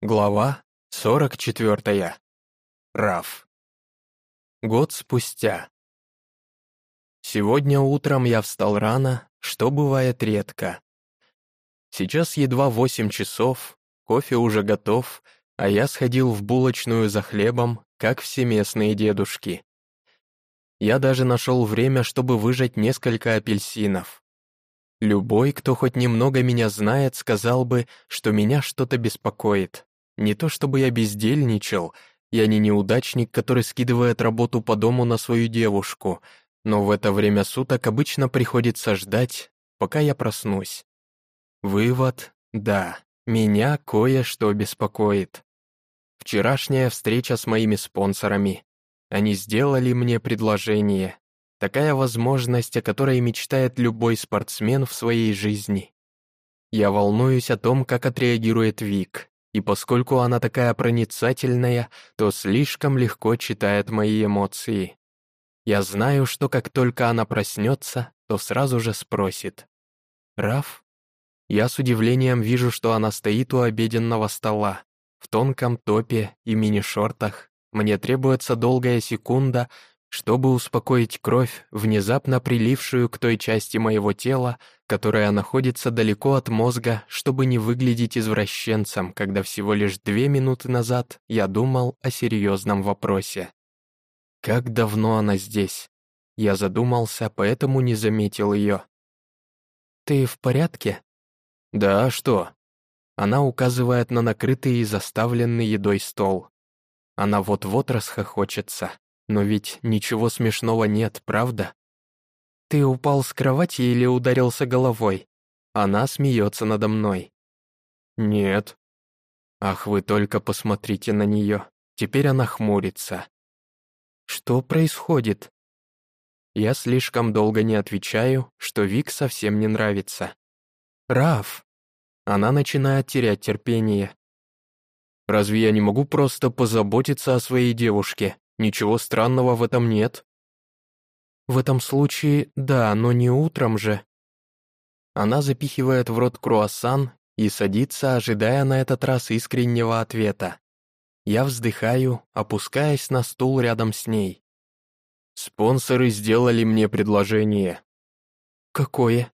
Глава 44. Раф. Год спустя. Сегодня утром я встал рано, что бывает редко. Сейчас едва восемь часов, кофе уже готов, а я сходил в булочную за хлебом, как все местные дедушки. Я даже нашел время, чтобы выжать несколько апельсинов. Любой, кто хоть немного меня знает, сказал бы, что меня что-то беспокоит. Не то чтобы я бездельничал, я не неудачник, который скидывает работу по дому на свою девушку, но в это время суток обычно приходится ждать, пока я проснусь. Вывод — да, меня кое-что беспокоит. Вчерашняя встреча с моими спонсорами. Они сделали мне предложение. Такая возможность, о которой мечтает любой спортсмен в своей жизни. Я волнуюсь о том, как отреагирует Вик, и поскольку она такая проницательная, то слишком легко читает мои эмоции. Я знаю, что как только она проснется, то сразу же спросит. «Раф?» Я с удивлением вижу, что она стоит у обеденного стола, в тонком топе и мини-шортах. Мне требуется долгая секунда, чтобы успокоить кровь, внезапно прилившую к той части моего тела, которая находится далеко от мозга, чтобы не выглядеть извращенцем, когда всего лишь две минуты назад я думал о серьезном вопросе. Как давно она здесь? Я задумался, поэтому не заметил ее. «Ты в порядке?» «Да, а что?» Она указывает на накрытый и заставленный едой стол. Она вот-вот расхохочется. Но ведь ничего смешного нет, правда? Ты упал с кровати или ударился головой? Она смеется надо мной. Нет. Ах, вы только посмотрите на нее. Теперь она хмурится. Что происходит? Я слишком долго не отвечаю, что Вик совсем не нравится. Раф. Она начинает терять терпение. Разве я не могу просто позаботиться о своей девушке? Ничего странного в этом нет. В этом случае, да, но не утром же. Она запихивает в рот круассан и садится, ожидая на этот раз искреннего ответа. Я вздыхаю, опускаясь на стул рядом с ней. Спонсоры сделали мне предложение. Какое?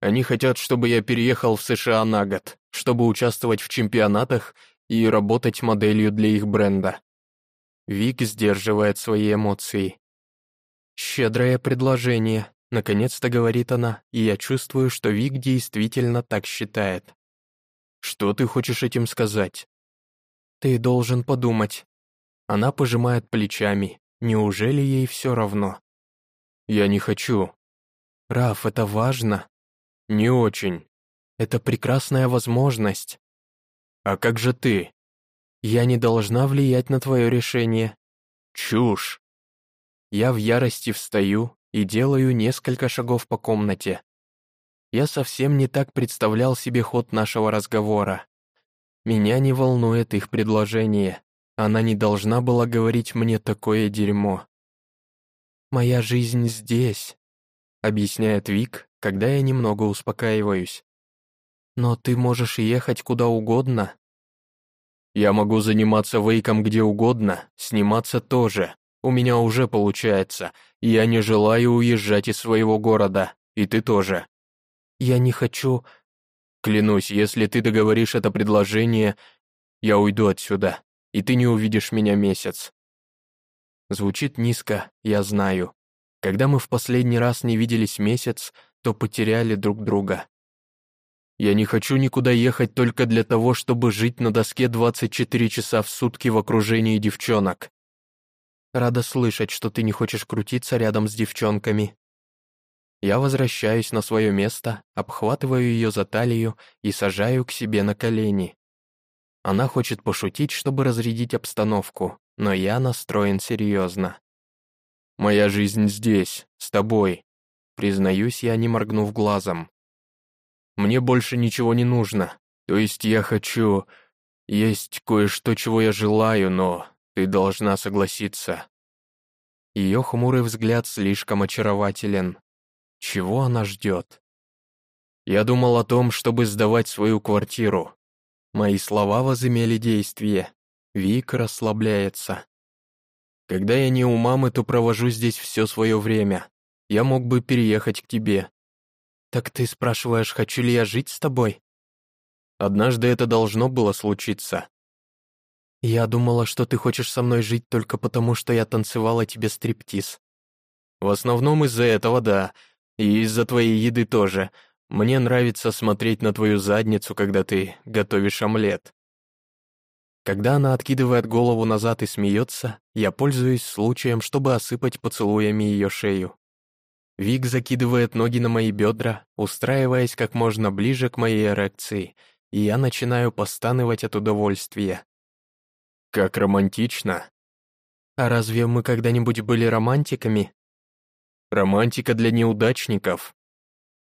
Они хотят, чтобы я переехал в США на год, чтобы участвовать в чемпионатах и работать моделью для их бренда. Вик сдерживает свои эмоции. «Щедрое предложение», — наконец-то говорит она, и я чувствую, что Вик действительно так считает. «Что ты хочешь этим сказать?» «Ты должен подумать». Она пожимает плечами. Неужели ей все равно? «Я не хочу». «Раф, это важно». «Не очень». «Это прекрасная возможность». «А как же ты?» Я не должна влиять на твое решение. Чушь. Я в ярости встаю и делаю несколько шагов по комнате. Я совсем не так представлял себе ход нашего разговора. Меня не волнует их предложение. Она не должна была говорить мне такое дерьмо. «Моя жизнь здесь», — объясняет Вик, когда я немного успокаиваюсь. «Но ты можешь ехать куда угодно, я могу заниматься вейком где угодно, сниматься тоже. У меня уже получается. Я не желаю уезжать из своего города. И ты тоже. Я не хочу... Клянусь, если ты договоришь это предложение, я уйду отсюда, и ты не увидишь меня месяц. Звучит низко, я знаю. Когда мы в последний раз не виделись месяц, то потеряли друг друга. Я не хочу никуда ехать только для того, чтобы жить на доске 24 часа в сутки в окружении девчонок. Рада слышать, что ты не хочешь крутиться рядом с девчонками. Я возвращаюсь на свое место, обхватываю ее за талию и сажаю к себе на колени. Она хочет пошутить, чтобы разрядить обстановку, но я настроен серьезно. «Моя жизнь здесь, с тобой», признаюсь я, не моргнув глазом. Мне больше ничего не нужно. То есть я хочу... Есть кое-что, чего я желаю, но ты должна согласиться». Ее хмурый взгляд слишком очарователен. Чего она ждет? Я думал о том, чтобы сдавать свою квартиру. Мои слова возымели действие. Вик расслабляется. Когда я не у мамы, то провожу здесь все свое время. Я мог бы переехать к тебе. Так ты спрашиваешь, хочу ли я жить с тобой? Однажды это должно было случиться. Я думала, что ты хочешь со мной жить только потому, что я танцевала тебе стриптиз. В основном из-за этого, да. И из-за твоей еды тоже. Мне нравится смотреть на твою задницу, когда ты готовишь омлет. Когда она откидывает голову назад и смеется, я пользуюсь случаем, чтобы осыпать поцелуями ее шею. Вик закидывает ноги на мои бедра, устраиваясь как можно ближе к моей эрекции, и я начинаю постанывать от удовольствия. Как романтично. А разве мы когда-нибудь были романтиками? Романтика для неудачников.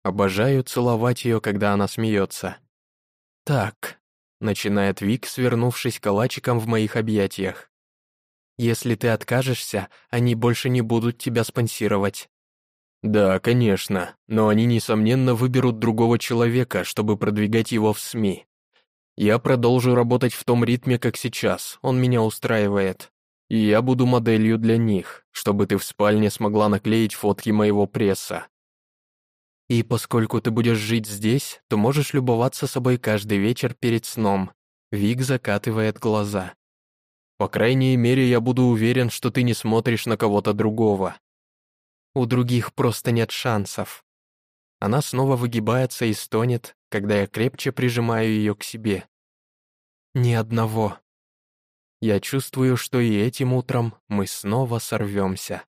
Обожаю целовать ее, когда она смеется. «Так», — начинает Вик, свернувшись калачиком в моих объятиях. «Если ты откажешься, они больше не будут тебя спонсировать». «Да, конечно, но они, несомненно, выберут другого человека, чтобы продвигать его в СМИ. Я продолжу работать в том ритме, как сейчас, он меня устраивает. И я буду моделью для них, чтобы ты в спальне смогла наклеить фотки моего пресса. И поскольку ты будешь жить здесь, то можешь любоваться собой каждый вечер перед сном. Вик закатывает глаза. По крайней мере, я буду уверен, что ты не смотришь на кого-то другого. У других просто нет шансов. Она снова выгибается и стонет, когда я крепче прижимаю ее к себе. Ни одного. Я чувствую, что и этим утром мы снова сорвемся.